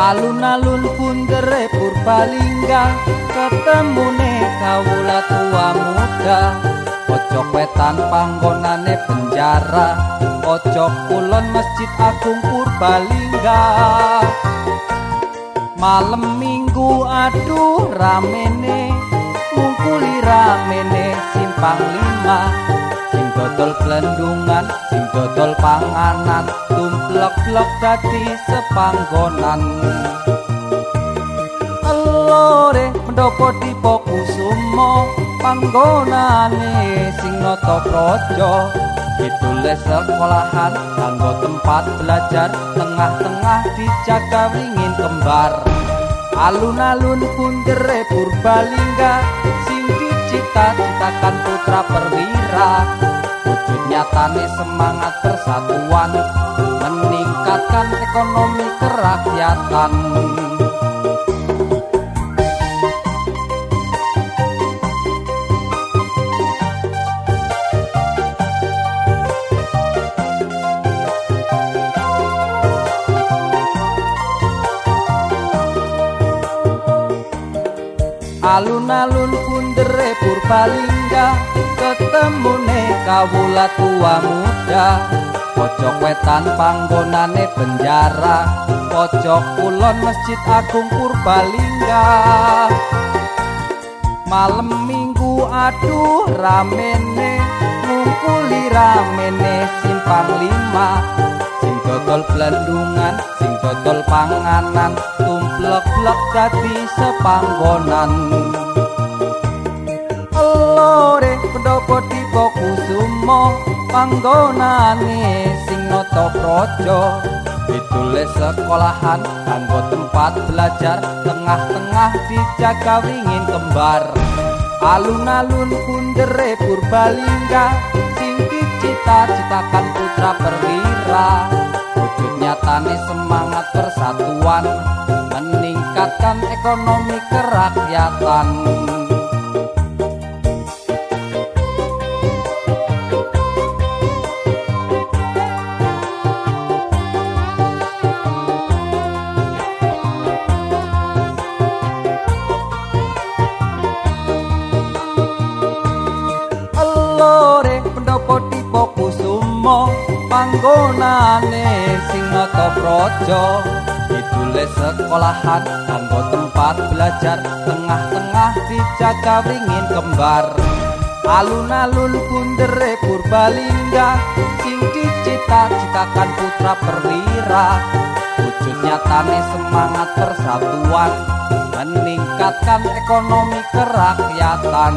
alun-alun bundere purbalingga ketemune kawula tua muda. Pojok wetan panggonane penjara pojok kulon masjid agung purbalingga. Malam minggu aduh ramene ngungkuli ramene simpang lima dodol blendungan sing dodol panganan tumplek-plek dadi sepanggonan. Elore di pokusumo panggonane sing noto projo ditulis sekolahan kanggo tempat belajar tengah-tengah dijaga ringin kembar. Alun-alun pundere purbalingga sing dicita-citakan putra nyatane semangat persatuan meningkatkan ekonomi kerakyatan alun-alun pundere purbalingga ketemune kawula tua muda. Pojok wetan panggonane penjara pojok kulon masjid agung purbalingga. Malam minggu aduh ramene ngumpuli ramene simpang lima dodol blendungan sing dodol panganan tumplek-plek dadi sepanggonan. Elore pendopo di kusumo panggonane sing noto projo ditulis sekolahan kanggo tempat belajar tengah-tengah dijaga wingin kembar. Alun-alun pundere purbalingga sing dicita-citakan putra perwira nyatane semangat persatuan meningkatkan ekonomi kerakyatan. Kusumo panggonane sing nata praja. Ditulis sekolahan kanggo tempat belajar tengah-tengah dijaga ringin kembar. Alun-alun bundere purbalingga sing dicita-citakan putra perwira. Wujud nyatane semangat persatuan meningkatkan ekonomi kerakyatan